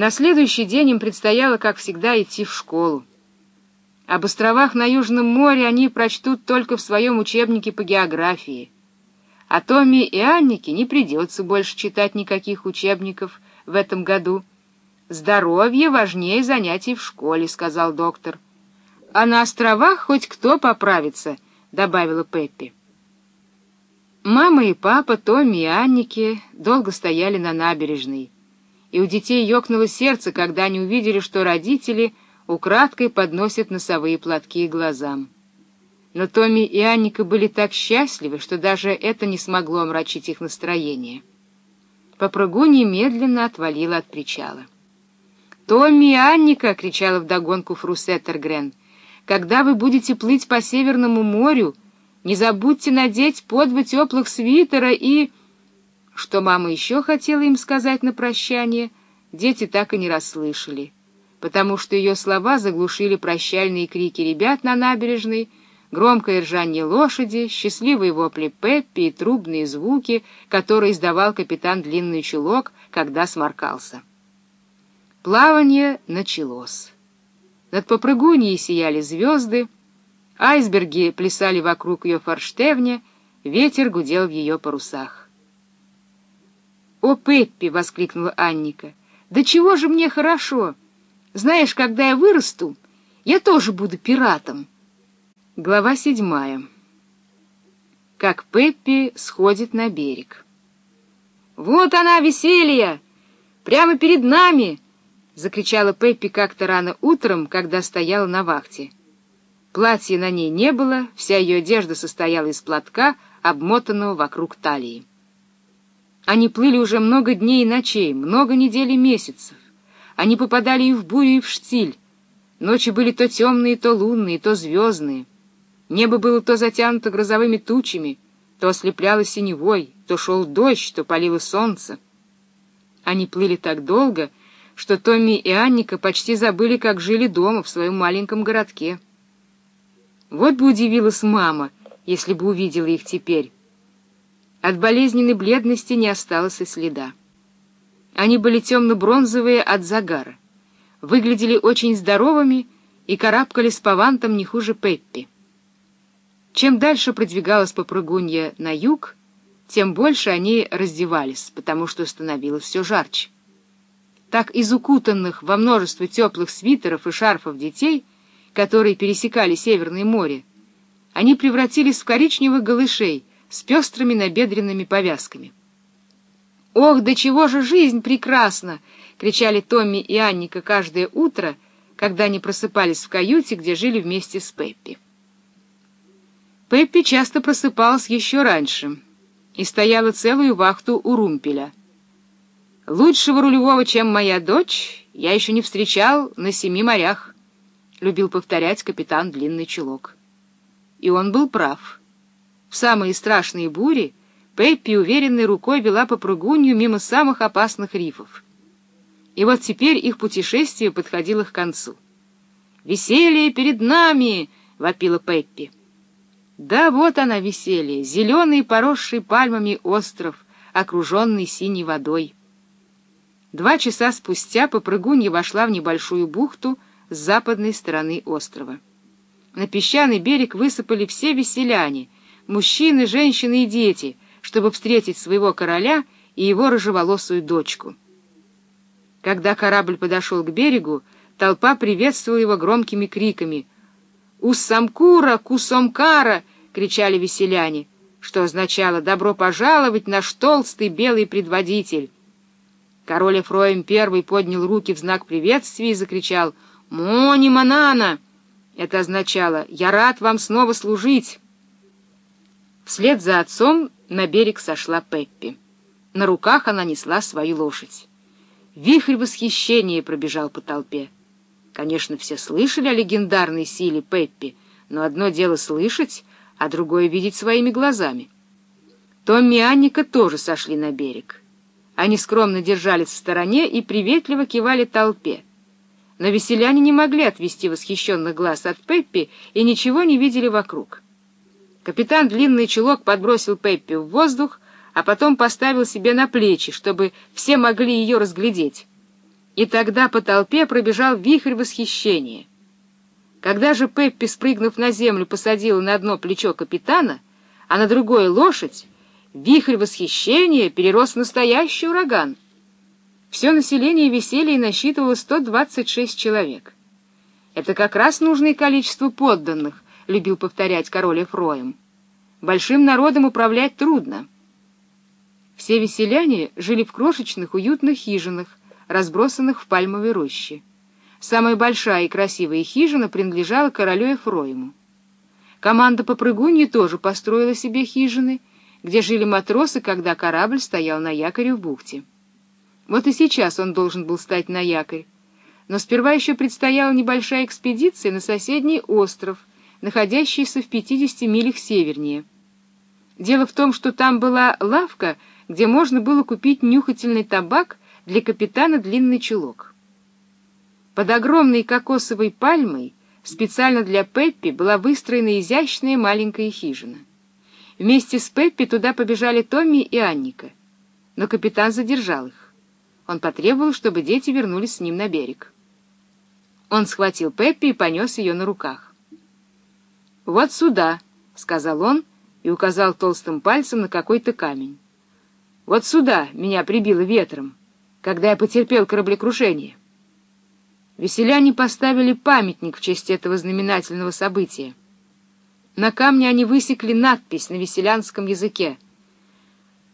На следующий день им предстояло, как всегда, идти в школу. Об островах на Южном море они прочтут только в своем учебнике по географии. А Томми и Аннике не придется больше читать никаких учебников в этом году. «Здоровье важнее занятий в школе», — сказал доктор. «А на островах хоть кто поправится», — добавила Пеппи. Мама и папа, Томми и Анники долго стояли на набережной, и у детей ёкнуло сердце, когда они увидели, что родители украдкой подносят носовые платки глазам. Но Томми и Анника были так счастливы, что даже это не смогло омрачить их настроение. Попрыгунья медленно отвалила от причала. «Томми и Анника!» — кричала вдогонку Фрусеттергрен. «Когда вы будете плыть по Северному морю, не забудьте надеть по два теплых свитера и...» Что мама еще хотела им сказать на прощание, дети так и не расслышали, потому что ее слова заглушили прощальные крики ребят на набережной, громкое ржание лошади, счастливые вопли Пеппи и трубные звуки, которые издавал капитан Длинный Чулок, когда сморкался. Плавание началось. Над попрыгуньей сияли звезды, Айсберги плясали вокруг ее форштевня, ветер гудел в ее парусах. «О, Пеппи!» — воскликнула Анника. «Да чего же мне хорошо! Знаешь, когда я вырасту, я тоже буду пиратом!» Глава седьмая. Как Пеппи сходит на берег. «Вот она, веселье! Прямо перед нами!» — закричала Пеппи как-то рано утром, когда стояла на вахте. Платья на ней не было, вся ее одежда состояла из платка, обмотанного вокруг талии. Они плыли уже много дней и ночей, много недель и месяцев. Они попадали и в бурю, и в штиль. Ночи были то темные, то лунные, то звездные. Небо было то затянуто грозовыми тучами, то ослепляло синевой, то шел дождь, то палило солнце. Они плыли так долго, что Томми и Анника почти забыли, как жили дома в своем маленьком городке. Вот бы удивилась мама, если бы увидела их теперь. От болезненной бледности не осталось и следа. Они были темно-бронзовые от загара, выглядели очень здоровыми и карабкались по вантам не хуже Пеппи. Чем дальше продвигалась попрыгунья на юг, тем больше они раздевались, потому что становилось все жарче. Так из укутанных во множество теплых свитеров и шарфов детей — которые пересекали Северное море, они превратились в коричневых голышей с пестрыми набедренными повязками. «Ох, до чего же жизнь прекрасна!» — кричали Томми и Анника каждое утро, когда они просыпались в каюте, где жили вместе с Пеппи. Пеппи часто просыпалась еще раньше и стояла целую вахту у румпеля. «Лучшего рулевого, чем моя дочь, я еще не встречал на семи морях». — любил повторять капитан Длинный Чулок. И он был прав. В самые страшные бури Пеппи уверенной рукой вела попрыгунью мимо самых опасных рифов. И вот теперь их путешествие подходило к концу. «Веселье перед нами!» — вопила Пеппи. Да, вот она веселье, зеленый, поросший пальмами остров, окруженный синей водой. Два часа спустя попрыгунья вошла в небольшую бухту — с западной стороны острова. На песчаный берег высыпали все веселяне, мужчины, женщины и дети, чтобы встретить своего короля и его рыжеволосую дочку. Когда корабль подошел к берегу, толпа приветствовала его громкими криками. «Уссамкура! Кусомкара!» — кричали веселяне, что означало «добро пожаловать, наш толстый белый предводитель». Король Эфроим I поднял руки в знак приветствия и закричал — «Мони Манана!» Это означало «Я рад вам снова служить!» Вслед за отцом на берег сошла Пеппи. На руках она несла свою лошадь. Вихрь восхищения пробежал по толпе. Конечно, все слышали о легендарной силе Пеппи, но одно дело слышать, а другое видеть своими глазами. Томми и Анника тоже сошли на берег. Они скромно держались в стороне и приветливо кивали толпе. Но веселяне не могли отвести восхищенных глаз от Пеппи и ничего не видели вокруг. Капитан Длинный Чулок подбросил Пеппи в воздух, а потом поставил себе на плечи, чтобы все могли ее разглядеть. И тогда по толпе пробежал вихрь восхищения. Когда же Пеппи, спрыгнув на землю, посадила на одно плечо капитана, а на другое лошадь, вихрь восхищения перерос в настоящий ураган. Все население веселья насчитывало 126 человек. Это как раз нужное количество подданных, любил повторять король Эфроем. Большим народом управлять трудно. Все веселяне жили в крошечных уютных хижинах, разбросанных в пальмовой роще. Самая большая и красивая хижина принадлежала королю Эфроему. Команда попрыгуньи тоже построила себе хижины, где жили матросы, когда корабль стоял на якоре в бухте. Вот и сейчас он должен был стать на якорь. Но сперва еще предстояла небольшая экспедиция на соседний остров, находящийся в 50 милях севернее. Дело в том, что там была лавка, где можно было купить нюхательный табак для капитана длинный чулок. Под огромной кокосовой пальмой специально для Пеппи была выстроена изящная маленькая хижина. Вместе с Пеппи туда побежали Томми и Анника. Но капитан задержал их. Он потребовал, чтобы дети вернулись с ним на берег. Он схватил Пеппи и понес ее на руках. «Вот сюда», — сказал он и указал толстым пальцем на какой-то камень. Вот сюда меня прибило ветром, когда я потерпел кораблекрушение. Веселяне поставили памятник в честь этого знаменательного события. На камне они высекли надпись на веселянском языке.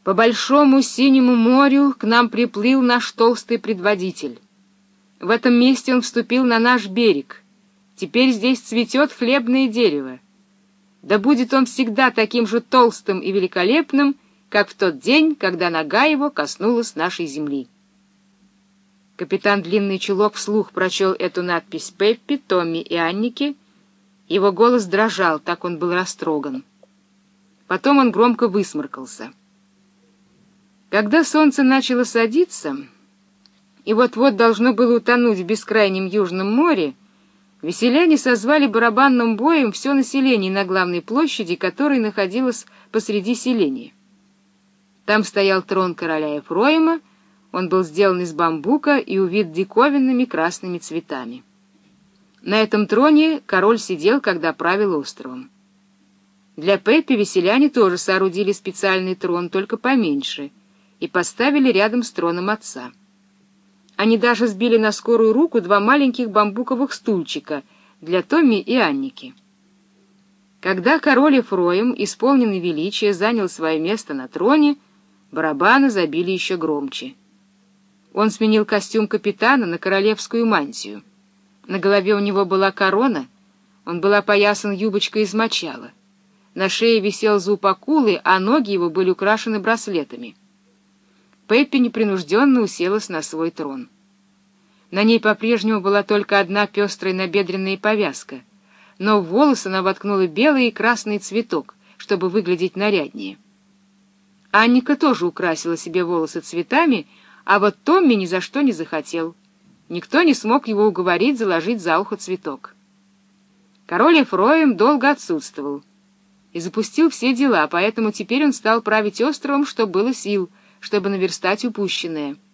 «По большому синему морю к нам приплыл наш толстый предводитель. В этом месте он вступил на наш берег. Теперь здесь цветет хлебное дерево. Да будет он всегда таким же толстым и великолепным, как в тот день, когда нога его коснулась нашей земли. Капитан Длинный Чулок вслух прочел эту надпись Пеппи, Томми и Аннике. Его голос дрожал, так он был растроган. Потом он громко высморкался. Когда солнце начало садиться, и вот-вот должно было утонуть в бескрайнем Южном море, веселяне созвали барабанным боем все население на главной площади, которая находилась посреди селения. Там стоял трон короля Ефроима, он был сделан из бамбука и увит диковинными красными цветами. На этом троне король сидел, когда правил островом. Для Пеппи веселяне тоже соорудили специальный трон, только поменьше, и поставили рядом с троном отца. Они даже сбили на скорую руку два маленьких бамбуковых стульчика для Томми и Анники. Когда король Ефроим, исполненный величия, занял свое место на троне, Барабаны забили еще громче. Он сменил костюм капитана на королевскую мантию. На голове у него была корона, он был опоясан юбочкой из мочала. На шее висел зуб акулы, а ноги его были украшены браслетами. Пеппи непринужденно уселась на свой трон. На ней по-прежнему была только одна пестрая набедренная повязка, но в волосы она воткнула белый и красный цветок, чтобы выглядеть наряднее. Анника тоже украсила себе волосы цветами, а вот Томми ни за что не захотел. Никто не смог его уговорить заложить за ухо цветок. Король Эфроем долго отсутствовал и запустил все дела, поэтому теперь он стал править островом, что было сил, чтобы наверстать упущенное —